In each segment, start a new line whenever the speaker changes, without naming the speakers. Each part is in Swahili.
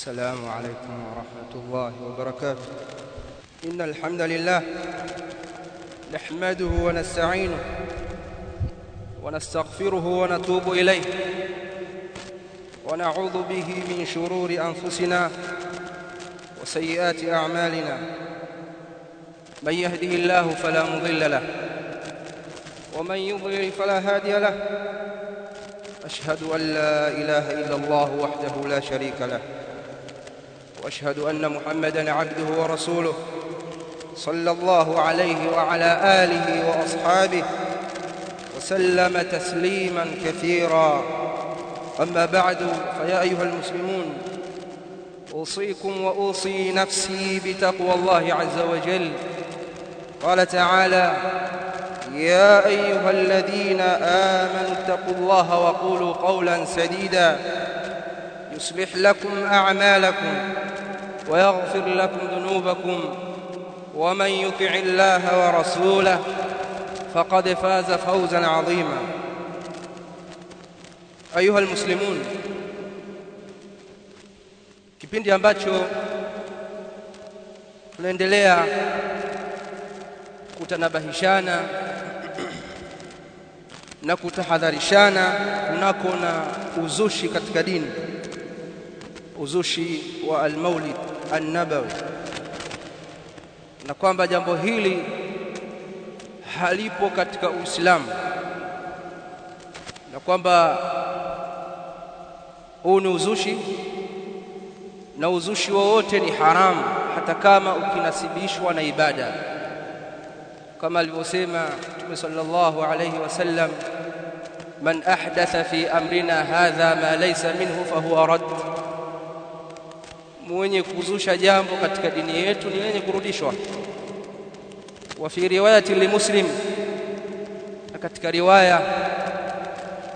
السلام عليكم ورحمة الله وبركاته. إن الحمد لله نحمده ونستعينه ونستغفره ونتوب إليه ونعوذ به من شرور أنفسنا وسيئات أعمالنا. من يهده الله فلا مضل له ومن يضلل فلا هادي له. أشهد أن لا إله إلا الله وحده لا شريك له. وأشهد أن محمدًا عبده ورسوله صلى الله عليه وعلى آله وأصحابه وسلم تسليمًا كثيرًا. أما بعد فيا أيها المسلمون أوصيكم وأوصي نفسي بتقوى الله عز وجل. قال تعالى يا أيها الذين آمنوا اتقوا الله وقولوا قولا سديدا. يصلح لكم أعمالكم ويغفر لكم ذنوبكم ومن يطع الله ورسوله فقد فاز فوزا عظيما أيها المسلمون kipindi ambacho tunaendelea kutanabahishana na kutahadharishana kunako na uzushi katika dini uzushi wa almaulid annabawi na kwamba jambo hili halipo katika Uislamu na kwamba huu ni uzushi na uzushi wowote ni haramu hata kama ukinasibishwa na ibada kama alivyosema Mtume sallallahu alayhi wasallam man ahdatha fi amrina hadha ma laysa minhu fahuwa rad mwenye kuzusha jambo katika dini yetu ni lenye kurudishwa. Wa fi riwayati limuslim katika riwaya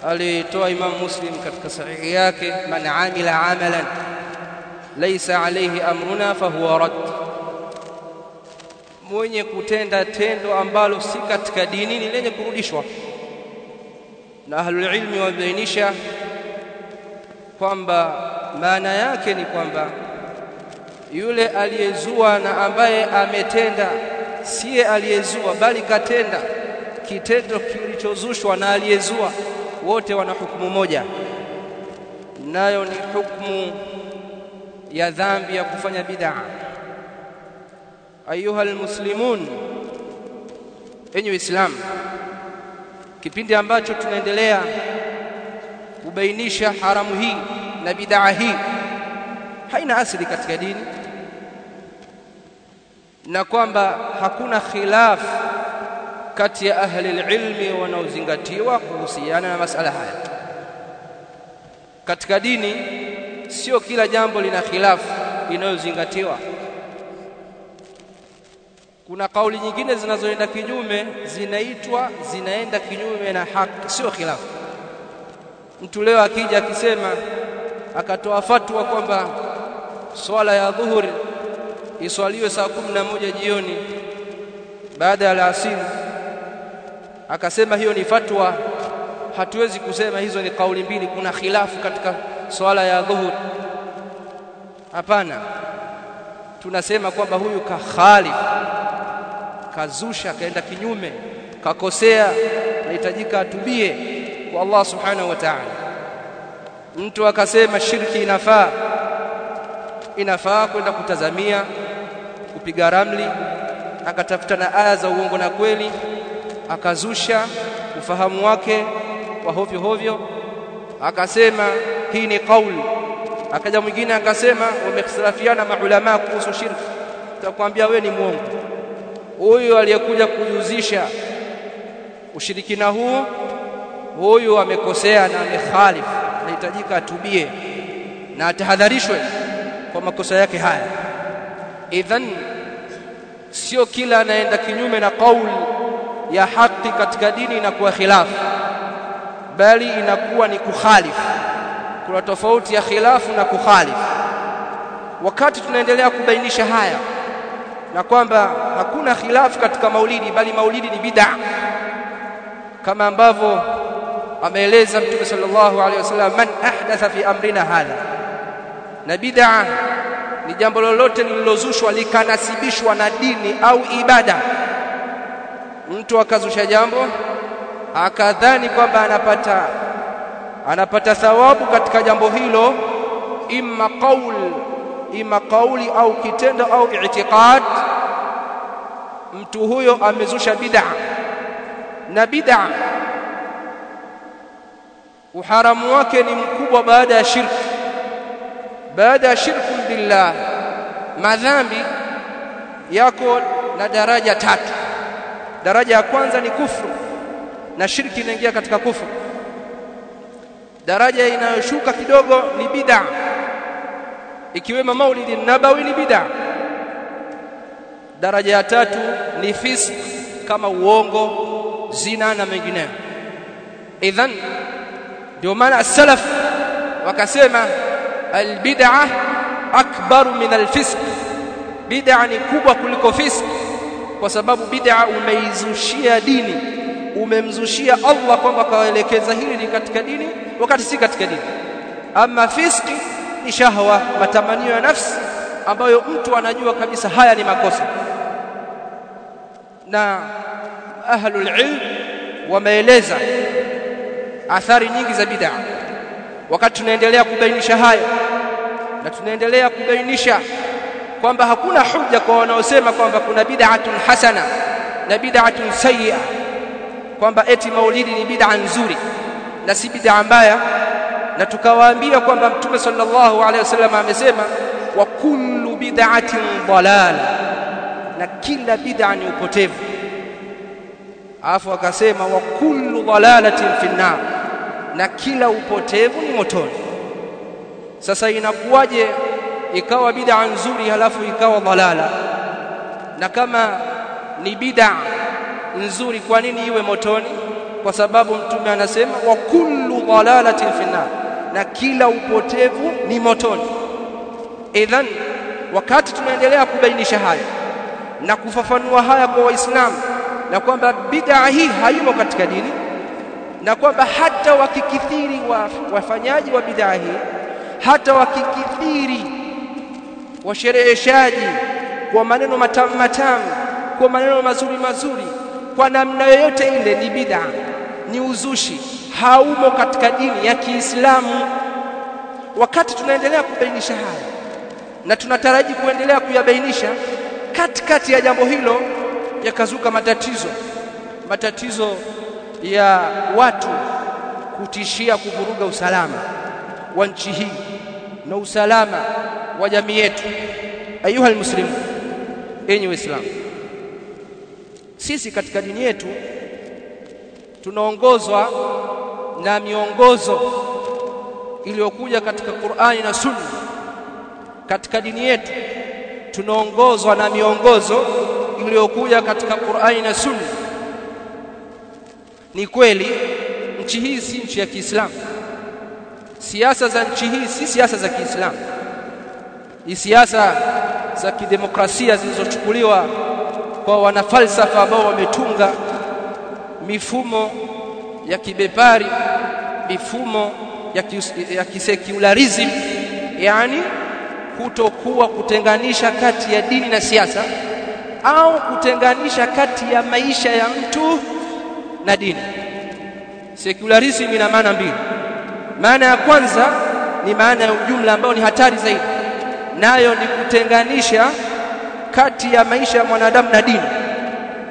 alitoa Imam Muslim katika sahihi yake man amila amalan laysa alayhi amruna fahuwa rad mwenye kutenda tendo ambalo si katika dini ni lenye kurudishwa. Na ahlul ilmi wabainisha kwamba maana yake ni kwamba yule aliyezua na ambaye ametenda siye aliyezua bali katenda. Kitendo kilichozushwa na aliyezua wote wana hukumu moja. Nayo ni hukumu ya dhambi ya kufanya bid'a. Ayuha almuslimun enyi waislamu kipindi ambacho tunaendelea kubainisha haramu hii na bid'a hii haina asili katika dini na kwamba hakuna khilaf kati ya ahli ilmi wanaozingatiwa kuhusiana na masala haya. Katika dini sio kila jambo lina khilafu inayozingatiwa. Kuna kauli nyingine zinazoenda kinyume zinaitwa zinaenda kinyume na haki sio khilafu mtu leo akija akisema akatoa fatwa kwamba swala ya dhuhuri iswaliwe saa kumi na moja jioni baada ya alasiri akasema hiyo ni fatwa hatuwezi kusema hizo ni kauli mbili kuna khilafu katika swala ya dhuhur. hapana tunasema kwamba huyu kahali kazusha kaenda kinyume kakosea nahitajika atubie kwa Allah subhanahu wa ta'ala mtu akasema shirki inafaa inafaa kwenda kutazamia kupiga ramli akatafuta na aya za uongo na kweli akazusha ufahamu wake wa hovyo hovyo akasema hii ni kauli. Akaja mwingine akasema wamekhtalafiana maulama kuhusu shirki tutakwambia we ni mwongo. Huyu aliyekuja kujuzisha ushirikina huu huyu amekosea na amekhalif anahitajika atubie na atahadharishwe kwa makosa yake haya. Idhan sio kila anaenda kinyume na kauli ya haki katika dini inakuwa khilafu bali inakuwa ni kukhalifu. Kuna tofauti ya khilafu na kukhalifu. Wakati tunaendelea kubainisha haya na kwamba hakuna khilafu katika maulidi bali maulidi ni bid'a kama ambavyo ameeleza mtume sallallahu alaihi wasallam man ahdatha fi amrina hadha. Na bid'a ni jambo lolote lililozushwa likanasibishwa na dini au ibada. Mtu akazusha jambo akadhani kwamba anapata anapata thawabu katika jambo hilo imma qaul imma qauli au kitendo au i'tiqad mtu huyo amezusha bid'a. Na bid'a uharamu wake ni mkubwa baada ya shirki baada ya shirku billah madhambi yako na daraja tatu. Daraja ya kwanza ni kufru na shirki inaingia katika kufru. Daraja inayoshuka kidogo ni bid'a ikiwemo maulidi nabawi ni bid'a. Daraja ya tatu ni fisq kama uongo zina na mengineyo. Idhan ndio maana as-salaf wakasema al-bid'a akbaru min alfisq. Bid'a ni kubwa kuliko fisq kwa sababu bid'a umeizushia dini. Umemzushia Allah kwamba kaelekeza hili ni katika dini wakati si katika dini. Ama fiski ni shahwa matamanio ya nafsi ambayo mtu anajua kabisa haya ni makosa. Na ahlul ilm wameeleza athari nyingi za bid'a wakati tunaendelea kubainisha hayo na tunaendelea kubainisha kwamba hakuna hujja kwa wanaosema kwamba kuna bid'atun hasana na bid'atun sayyi'a kwamba eti maulidi ni bid'a nzuri na si bid'a mbaya. Na tukawaambia kwamba mtume sallallahu alaihi wasallam amesema wa kullu bid'atin dalal na kila bid'a ni upotevu. Alafu akasema wa kullu dalalatin finnar na kila upotevu ni motoni. Sasa inakuwaje ikawa bid'a nzuri halafu ikawa dhalala? na kama ni bid'a nzuri kwa nini iwe motoni? Kwa sababu mtume anasema wa kullu dhalalatin finnar na kila upotevu ni motoni. Idhan wakati tunaendelea kubainisha haya na kufafanua haya kwa waislamu na kwamba bid'a hii haimo katika dini na kwamba hata wakikithiri wa, wafanyaji wa bidhaa hii hata wakikithiri washereheshaji kwa maneno matamu matamu kwa maneno mazuri mazuri kwa namna yoyote ile ni bidhaa ni uzushi haumo katika dini ya Kiislamu. Wakati tunaendelea kubainisha haya na tunataraji kuendelea kuyabainisha katikati ya jambo hilo yakazuka matatizo matatizo ya watu kutishia kuvuruga usalama wa nchi hii na usalama wa jamii yetu. Ayuha almuslimu enyi waislamu sisi katika dini yetu tunaongozwa na miongozo iliyokuja katika Qur'ani na Sunna. Katika dini yetu tunaongozwa na miongozo iliyokuja katika Qur'ani na Sunna ni kweli nchi hii si nchi ya Kiislamu. Siasa za nchi hii si siasa za Kiislamu. Ni siasa za kidemokrasia zilizochukuliwa kwa wanafalsafa ambao wametunga mifumo ya kibepari mifumo ya, ya kisekularism yani kutokuwa kutenganisha kati ya dini na siasa au kutenganisha kati ya maisha ya mtu na dini. Secularism ina maana mbili. Maana ya kwanza ni maana ya ujumla ambayo ni hatari zaidi. Nayo ni kutenganisha kati ya maisha ya mwanadamu na dini.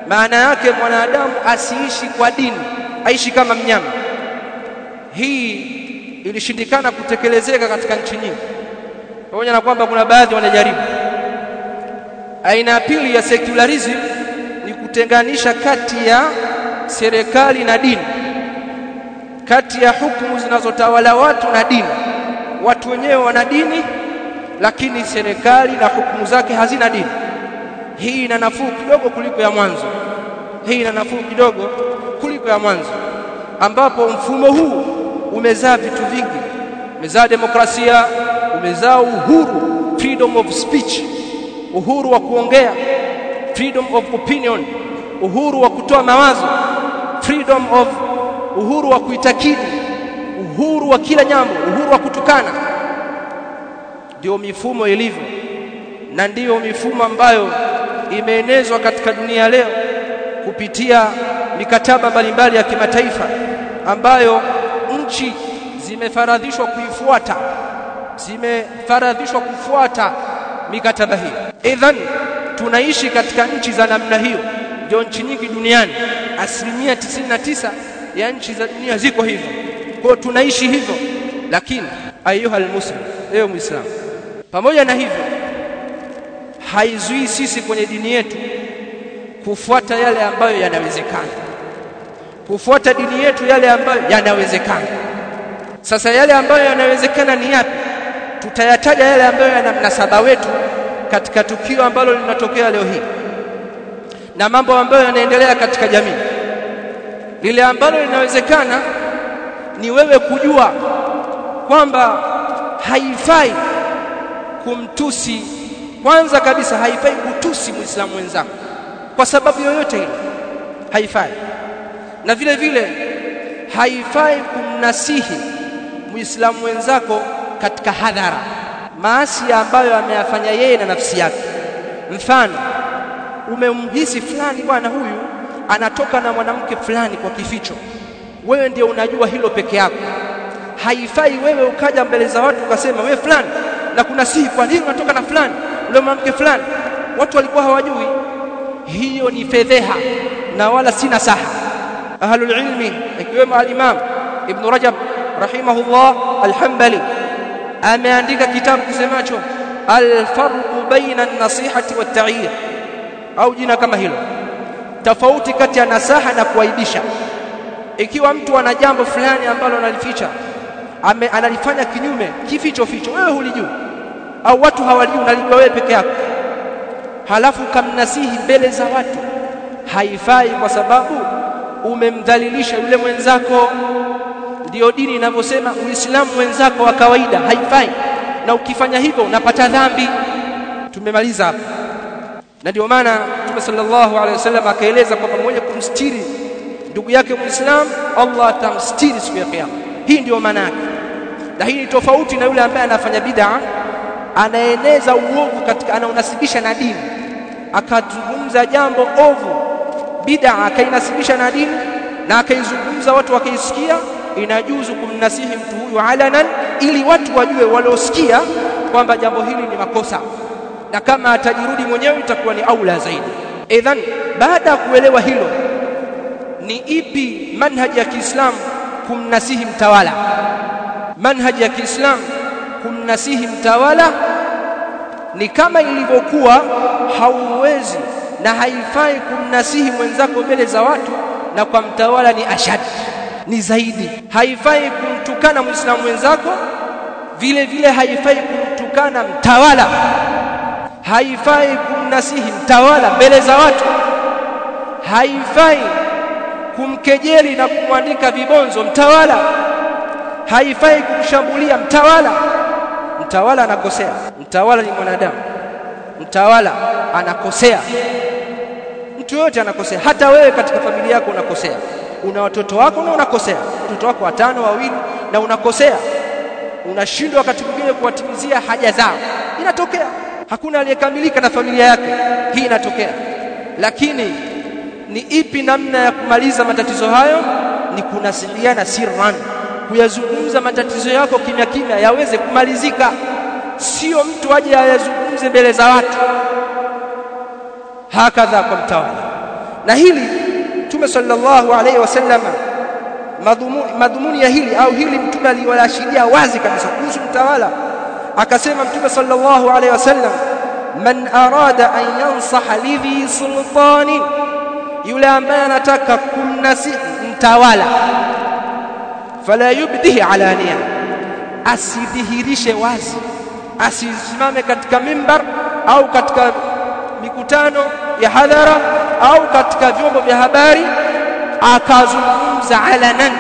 Maana yake mwanadamu asiishi kwa dini aishi kama mnyama. Hii ilishindikana kutekelezeka katika nchi nyingi. Pamoja na kwamba kuna baadhi wanajaribu. Aina ya pili ya secularism ni kutenganisha kati ya serikali na dini kati ya hukumu zinazotawala watu na dini. Watu wenyewe wana dini lakini serikali na hukumu zake hazina dini. Hii ina nafuu kidogo kuliko ya mwanzo. Hii ina nafuu kidogo kuliko ya mwanzo ambapo mfumo huu umezaa vitu vingi. Umezaa demokrasia umezaa uhuru freedom of speech uhuru wa kuongea freedom of opinion uhuru wa kutoa mawazo freedom of uhuru wa kuitakidi uhuru wa kila jambo uhuru wa kutukana. Ndio mifumo ilivyo na ndiyo mifumo ambayo imeenezwa katika dunia leo kupitia mikataba mbalimbali ya kimataifa ambayo nchi zimefaradhishwa kuifuata zimefaradhishwa kufuata mikataba hii. Idhan tunaishi katika nchi za namna hiyo ndio nchi nyingi duniani asilimia 99 ya nchi za dunia ziko hivyo. Kwa tunaishi hivyo. Lakini ayuha almuslim ewe muislamu pamoja na hivyo haizuii sisi kwenye dini yetu kufuata yale ambayo yanawezekana. Kufuata dini yetu yale ambayo yanawezekana. Sasa yale ambayo yanawezekana ni yapi? Tutayataja yale ambayo yana mnasaba wetu katika tukio ambalo linatokea leo hii na mambo ambayo yanaendelea katika jamii lile ambalo linawezekana ni wewe kujua kwamba haifai kumtusi kwanza kabisa haifai kutusi muislamu wenzako kwa sababu yoyote ile. Haifai. Na vile vile haifai kumnasihi muislamu wenzako katika hadhara maasi ambayo ameyafanya yeye na nafsi yake. Mfano umemhisi fulani bwana huyu anatoka na mwanamke fulani kwa kificho. Wewe ndio unajua hilo peke yako. Haifai wewe ukaja mbele za watu ukasema wewe fulani. Na kuna sihi kwa nini unatoka na fulani? Ule mwanamke fulani. Watu walikuwa hawajui. Hiyo ni fedheha na wala sina saha. ahlul ilmi ikiwemo al-imam ibn rajab rahimahullah al-hanbali ameandika kitabu kisemacho al-farqu baina an-nasihati wat-ta'yir au jina kama hilo tofauti kati ya nasaha na kuaibisha. Ikiwa mtu ana jambo fulani ambalo analificha ame, analifanya kinyume kificho ficho wewe hulijui. Au watu hawalijui unalijua wewe peke yako. Halafu kamnasihi mbele za watu. Haifai kwa sababu umemdhalilisha yule mwenzako. Ndiyo dini inavyosema uislamu mwenzako wa kawaida haifai. Na ukifanya hivyo unapata dhambi. Tumemaliza hapa. Na ndio maana Mtume sallallahu alaihi wasallam akaeleza kwa pamoja kumstiri ndugu yake muislamu Allah atamstiri siku ya kiyama. Hii ndio maana yake. Na hii ni tofauti na yule ambaye anafanya bid'a anaeneza uovu katika anaunasibisha na dini. Akazungumza jambo ovu. Bid'a akainasibisha na dini na akaizungumza watu wakaisikia inajuzu kumnasihi mtu huyu alanan ili watu wajue waliosikia kwamba jambo hili ni makosa. Na kama atajirudi mwenyewe itakuwa ni aula zaidi idhan baada ya kuelewa hilo ni ipi manhaji ya Kiislamu kumnasihi mtawala? Manhaji ya Kiislamu kumnasihi mtawala ni kama ilivyokuwa hauwezi na haifai kumnasihi mwenzako mbele za watu na kwa mtawala ni ashadi ni zaidi. Haifai kumtukana muislamu mwenzako vile vile haifai kumtukana mtawala haifai kumnasihi mtawala mbele za watu. Haifai kumkejeli na kumwandika vibonzo mtawala. Haifai kumshambulia mtawala. Mtawala anakosea. Mtawala ni mwanadamu. Mtawala anakosea. Mtu yote anakosea. Hata wewe katika familia yako unakosea. Una watoto wako na unakosea. Watoto wako watano wawili na unakosea. Unashindwa wakati mwingine kuwatimizia haja zao. Inatokea hakuna aliyekamilika na familia yake. Hii inatokea. Lakini ni ipi namna ya kumaliza matatizo hayo? Ni kunasiliana sirran. Kuyazungumza matatizo yako kimya kimya yaweze kumalizika. Sio mtu aje ayazungumze mbele za watu. Hakadha kwa mtawala. Na hili Mtume sallallahu alaihi wasallam madhumuni, ya hili au hili Mtume aliwashiria wazi kabisa kuhusu mtawala akasema Mtume sallallahu alaihi wasallam man arada an yansaha lidhi sultani yule ambaye anataka kumnasihi mtawala fala yubdihi alania asidhihirishe wazi asisimame katika mimbar au katika mikutano ya hadhara au katika vyombo vya habari akazungumza alanan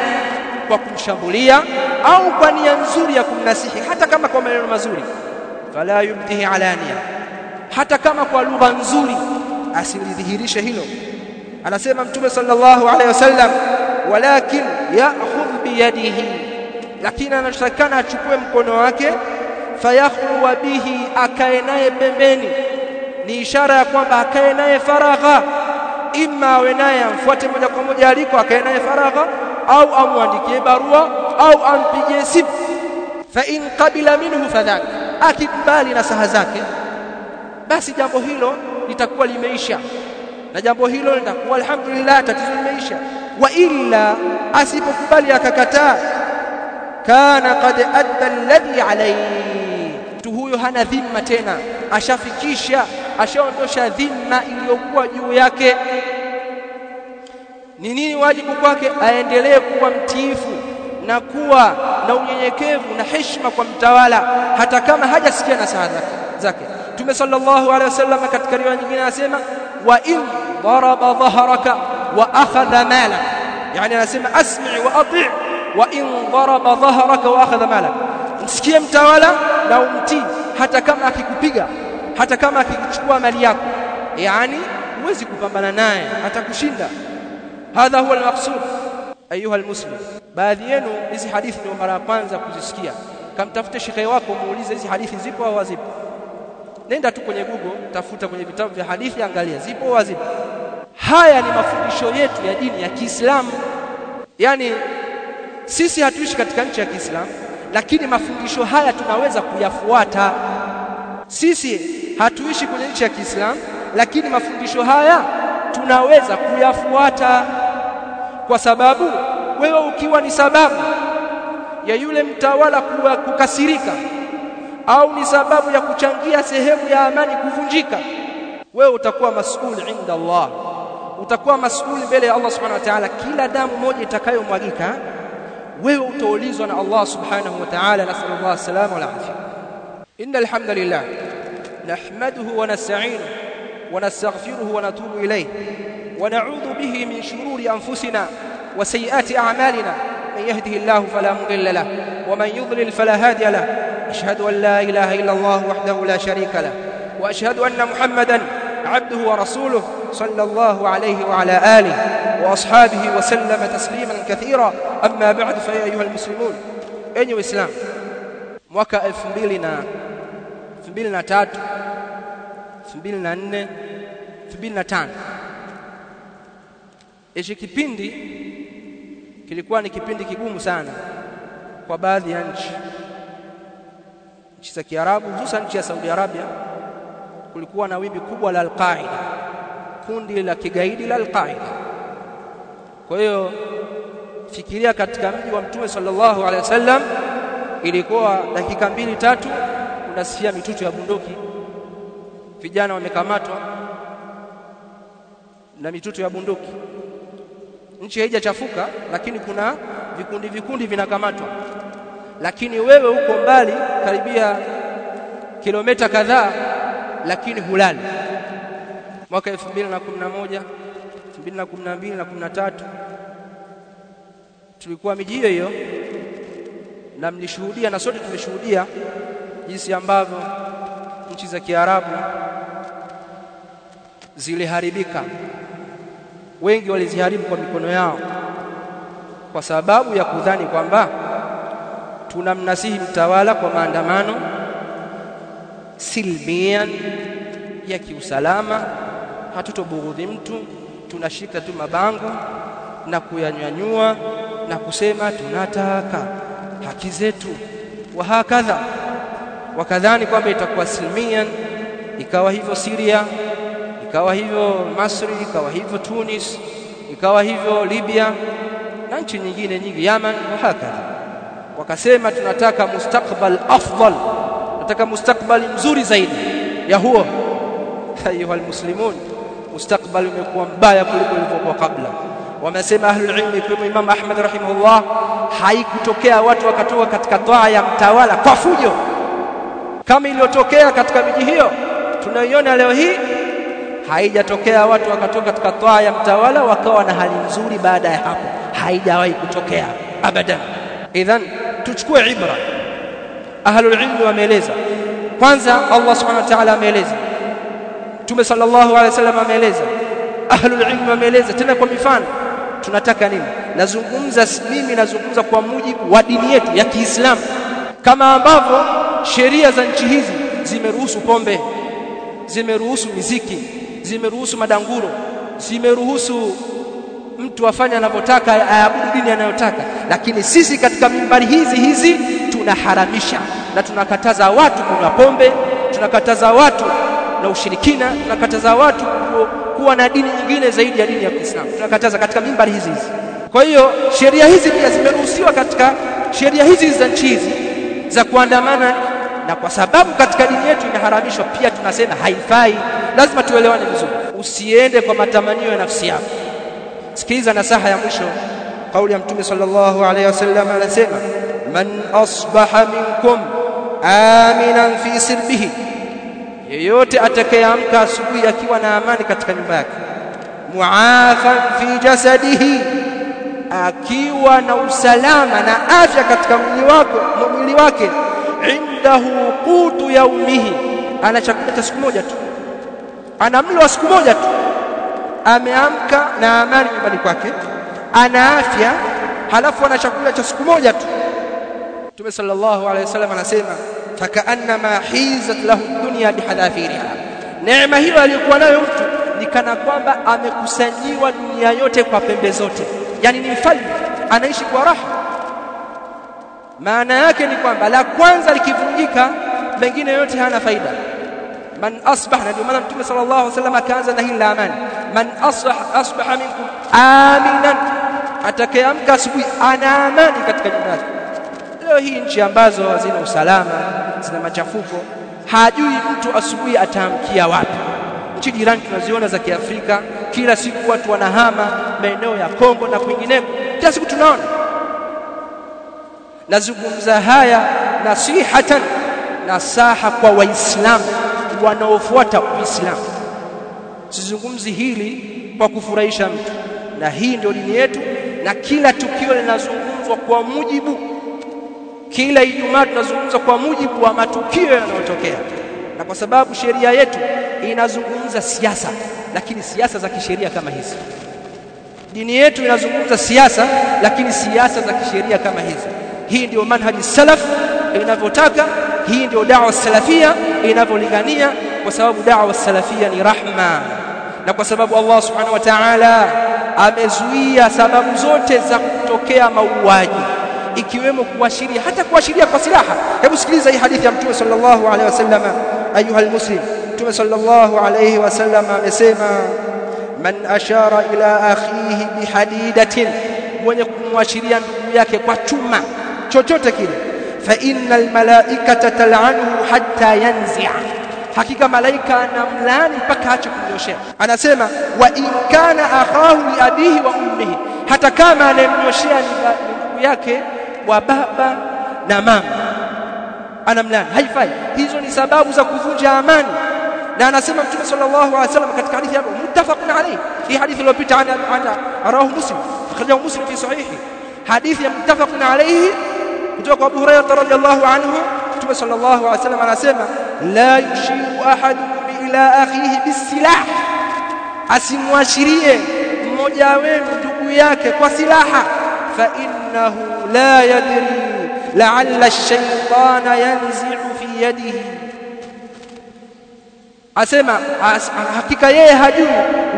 kwa kumshambulia au kwa nia nzuri ya kumnasihi hata kama kwa maneno mazuri. Fala yubdihi alania hata kama kwa lugha nzuri asilidhihirishe hilo. Anasema mtume sallallahu alaihi wasallam walakin ya'khudh biyadihi. Lakini anatakana achukue mkono wake fayakhlu bihi akae naye pembeni. Ni ishara ya kwamba akae naye faragha. Imma awe naye amfuate moja kwa moja aliko akae naye faragha au amwandikie barua au ampigie simu. Fa in qabila minhu fadhak. Akikubali nasaha zake basi jambo hilo litakuwa limeisha. Na jambo hilo litakuwa alhamdulillah tatizo limeisha. Wa illa asipokubali akakataa kana qad adda alladhi alayhi. Mtu huyo hana dhima tena. Ashafikisha ashaondosha dhima iliyokuwa juu yake. Ni nini wajibu kwake? Aendelee kuwa mtiifu na kuwa na unyenyekevu na heshima kwa mtawala hata kama hajasikia nasaha zake Mtume sallallahu alaihi wasallam katika riwaya nyingine anasema wa in daraba dhahraka wa akhadha malak. Yani anasema asmi wa ati wa in daraba dhahraka wa akhadha malak. Msikie mtawala na umtii hata kama akikupiga hata kama akichukua mali yako. Yani huwezi kupambana naye atakushinda. Hadha huwa almaqsud ayuha almuslim baadhi yenu hizi hadithi ndio mara ya kwanza kuzisikia. Kamtafute shekhe wako muulize hizi hadithi zipo au hazipo. Nenda tu kwenye google tafuta kwenye vitabu vya hadithi angalia zipo au hazipo. Haya ni mafundisho yetu ya dini ya Kiislamu. Yani sisi hatuishi katika nchi ya Kiislamu lakini mafundisho haya tunaweza kuyafuata. Sisi hatuishi kwenye nchi ya Kiislamu lakini mafundisho haya tunaweza kuyafuata kwa sababu wewe ukiwa ni sababu ya yule mtawala kuwa kukasirika au ni sababu ya kuchangia sehemu ya amani kuvunjika wewe utakuwa mas'ul inda Allah utakuwa mas'ul mbele ya Allah subhanahu wa ta'ala. Kila damu moja itakayomwagika wewe utaulizwa na Allah subhanahu wa ta'ala nasallallahu salama wal afia innal hamdalillah nahmaduhu wa nasta'inuhu wa nastaghfiruhu wa natubu ilayh bihi min shururi anfusina wa sayyiati a'malina من يهده الله فلا مضل له ومن يضلل فلا هادي له. أشهد أن لا إله إلا الله وحده لا شريك له وأشهد أن محمدا عبده ورسوله صلى الله عليه وعلى آله وأصحابه وسلم تسليما كثيرا. أما بعد فيا أيها المسلمون أيها الإسلام؟ mwaka 2000 na 2003 2004 2005 hichi kipindi kilikuwa ni kipindi kigumu sana kwa baadhi ya nchi. Nchi za Kiarabu hususan nchi ya Saudi Arabia kulikuwa na wimbi kubwa la Al-Qaida kundi la kigaidi la Al-Qaida kwa hiyo fikiria katika mji wa Mtume sallallahu alaihi wasallam ilikuwa dakika mbili tatu unasikia mitutu ya bunduki. Vijana wamekamatwa na mitutu ya bunduki nchi haijachafuka lakini kuna vikundi vikundi vinakamatwa. Lakini wewe uko mbali karibia kilomita kadhaa lakini hulali. Mwaka 2011 2012 na 13 tulikuwa miji hiyo hiyo na mlishuhudia na sote tumeshuhudia jinsi ambavyo nchi za Kiarabu ziliharibika wengi waliziharibu kwa mikono yao. Kwa sababu ya kudhani kwamba tunamnasihi mtawala kwa maandamano silmian ya kiusalama hatutobughudhi mtu tunashika tu mabango na kuyanyanyua na kusema tunataka haki zetu. Wa hakadha wakadhani kwamba itakuwa silmian ikawa hivyo Syria ikawa hivyo Masri ikawa hivyo Tunis ikawa hivyo Libya na nchi nyingine nyingi Yaman wa hakadha. Wakasema tunataka mustakbal afdal tunataka mustakbali mzuri zaidi ya huo. Ayuha almuslimun mustakbali umekuwa mbaya kuliko ulivyokuwa kabla. Wamesema ahlul ilmi kama Imam Ahmad rahimahullah haikutokea watu wakatoka katika toa ya mtawala kwa fujo. Kama iliyotokea katika miji hiyo tunaiona leo hii haijatokea watu wakatoka katika toa ya mtawala wakawa na hali nzuri baada ya hapo. Haijawahi kutokea abadan. Idhan tuchukue ibra. Ahlul ilmi wameeleza. Kwanza Allah subhanahu wa ta'ala ameeleza. Mtume sallallahu alaihi wasallam ameeleza. Ahlul ilmi wameeleza. Tena kwa mifano tunataka nini? Nazungumza mimi nazungumza kwa mujibu wa dini yetu ya Kiislamu. Kama ambavyo sheria za nchi hizi zimeruhusu pombe zimeruhusu miziki zimeruhusu madanguro zimeruhusu mtu afanye anavyotaka aabudu dini anayotaka. Lakini sisi katika mimbari hizi hizi tunaharamisha na tunakataza watu kunywa pombe tunakataza watu na ushirikina tunakataza watu kuwa na dini nyingine zaidi ya dini ya Kiislamu. Tunakataza katika mimbari hizi hizi. Kwa hiyo sheria hizi pia zimeruhusiwa katika sheria hizi za nchi hizi za kuandamana na kwa sababu katika dini yetu imeharamishwa pia tunasema haifai. Lazima tuelewane vizuri. Usiende kwa matamanio ya nafsi yako. Sikiliza nasaha ya mwisho. Kauli ya mtume sallallahu alaihi wasallam anasema man asbaha minkum aminan fi sirbihi. Yeyote atakayeamka asubuhi akiwa na amani katika nyumba yake muafan fi jasadihi akiwa na usalama na afya katika mwili wake mwili wake indahu qutu yaumihi ana chakula cha siku moja tu. Ana mlo wa siku moja tu. Ameamka na amani nyumbani kwake. Ana afya halafu ana chakula cha siku moja tu. Mtume sallallahu alaihi wasallam anasema fakaannama hizat lahu dunya bihadafiriha neema hiyo aliyokuwa nayo mtu ni kana kwamba amekusanyiwa dunia yote kwa pembe zote. Yani ni mfalme anaishi kwa raha maana yake ni kwamba la kwanza likivunjika mengine yote hana faida. Man asbah na ndio maana mtume sallallahu alaihi wasallam akaanza na hili la amani. Man asbah asbaha minkum aminan atakayeamka asubuhi ana amani katika nyumba yake. Leo hii nchi ambazo hazina usalama zina machafuko hajui mtu asubuhi ataamkia wapi. Nchi jirani tunaziona za Kiafrika kila siku watu wanahama maeneo ya Kongo na kwingineko. Kila siku tunaona nazungumza haya nasihatan nasaha kwa waislamu wanaofuata uislamu. Sizungumzi hili kwa kufurahisha mtu na hii ndio dini yetu na kila tukio linazungumzwa kwa mujibu kila Ijumaa tunazungumza kwa mujibu wa matukio yanayotokea. Na kwa sababu sheria yetu inazungumza siasa lakini siasa za kisheria kama hizi. Dini yetu inazungumza siasa lakini siasa za kisheria kama hizi hii ndio manhaji salaf inavyotaka hii ndio da'wa salafia inavyolingania kwa sababu da'wa salafia ni rahma. Na kwa sababu Allah subhanahu wa ta'ala amezuia sababu zote za kutokea mauaji ikiwemo kuashiria hata kuashiria kwa silaha. Hebu sikiliza hii hadithi ya mtume sallallahu alaihi wasallam ayuha almuslim mtume sallallahu alaihi wasallam amesema man ashara ila akhihi bihadidatin mwenye kumwashiria ndugu yake kwa chuma chochote kile. Fa innal malaikata tal'anuhu hatta yanzi'a. Hakika malaika anamlaani mpaka aache kumnyoshea anasema wa in kana akhahu li abihi wa ummihi. Hata kama anemnyoshea ndugu yake wa baba na mama. Anamlaani. Haifai. Hizo ni sababu za kuvunja amani. Na anasema mtume sallallahu alaihi wasallam katika hadithi hapo muttafaqun alayhi. Hii hadithi iliyopita ana arahu muslim akhrajahu muslim fi sahihi. Hadithi ya muttafaqun alayhi kutoka kwa Abu Hurairah radhiallahu anhu mtume sallallahu alaihi wasallam anasema la yushiru ahadukum ila akhihi bisilah. Asimwashirie mmoja wenu ndugu yake kwa silaha. Fa innahu la yadri la'alla ash-shaytana yanzi'u fi yadihi. Asema as, hakika yeye hajui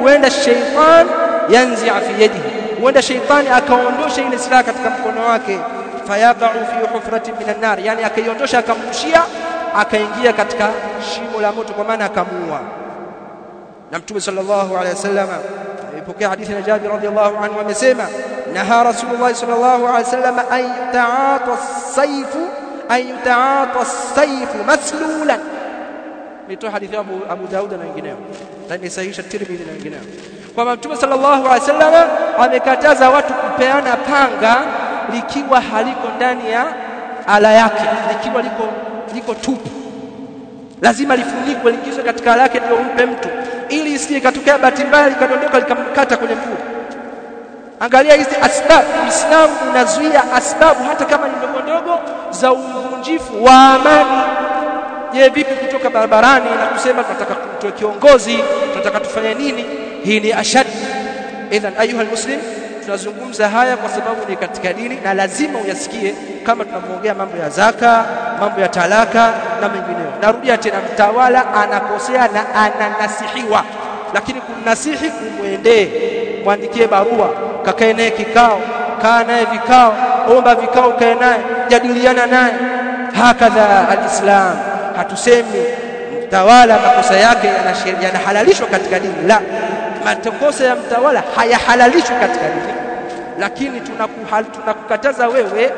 huenda shaytan yanzi'a fi yadihi. Huenda shaytani akaondosha ile silaha katika mkono wake fayaqa'u fi hufratin minan nar yani akaiondosha akamrushia akaingia katika shimo la moto kwa maana akamuua. Na mtume sallallahu alaihi wasallam alipokea hadithi na Jabir radhiallahu anhu amesema naha rasulullah sallallahu alaihi wasallam an yuta'ata as-sayf an yuta'ata as-sayf maslulan. Nitoa hadithi Abu, Abu Daud na wengineo. Na nisahihisha Tirmidhi na wengineo. Kwamba mtume sallallahu alaihi wasallam amekataza watu kupeana panga likiwa haliko ndani ya ala yake likiwa liko liko tupu. Lazima lifunikwe liingizwe katika ala yake ndio umpe mtu ili isije katokea bahati mbaya likadondoka likamkata kwenye mguu. Angalia hizi asbabu uislamu unazuia asbabu hata kama ni ndogo ndogo za uvunjifu wa amani. Je vipi kutoka barabarani na kusema tunataka tutoe kiongozi tunataka tufanye nini? Hii ni ashad. Idhan ayuha almuslim tunazungumza haya kwa sababu ni katika dini na lazima uyasikie kama tunavyoongea mambo ya zaka mambo ya talaka na mengineyo. Narudia tena mtawala anakosea na ananasihiwa. Lakini kumnasihi kumwendee. Mwandikie barua kakae naye kikao kaa naye vikao omba vikao kae naye jadiliana naye. Hakadha alislam. Hatusemi mtawala makosa yake yanahalalishwa katika dini. La makosa ya mtawala hayahalalishwi katika dini lakini tunakukataza wewe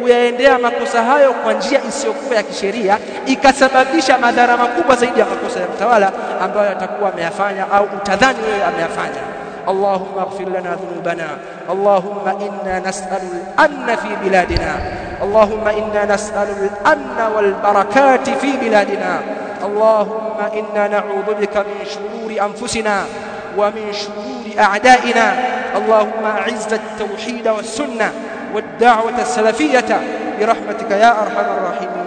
kuyaendea makosa hayo kwa njia isiyokuwa ya kisheria ikasababisha madhara makubwa zaidi ya makosa ya mtawala ambayo atakuwa ameyafanya au utadhani wewe ameyafanya اللهم اغفر لنا ذنوبنا اللهم إنا نسأل الأمن في بلادنا اللهم إنا نسأل الأمن والبركات في بلادنا اللهم إنا نعوذ بك من شرور أنفسنا ومن شرور أعدائنا. اللهم أعز التوحيد والسنة والدعوة السلفية برحمتك يا أرحم الراحمين.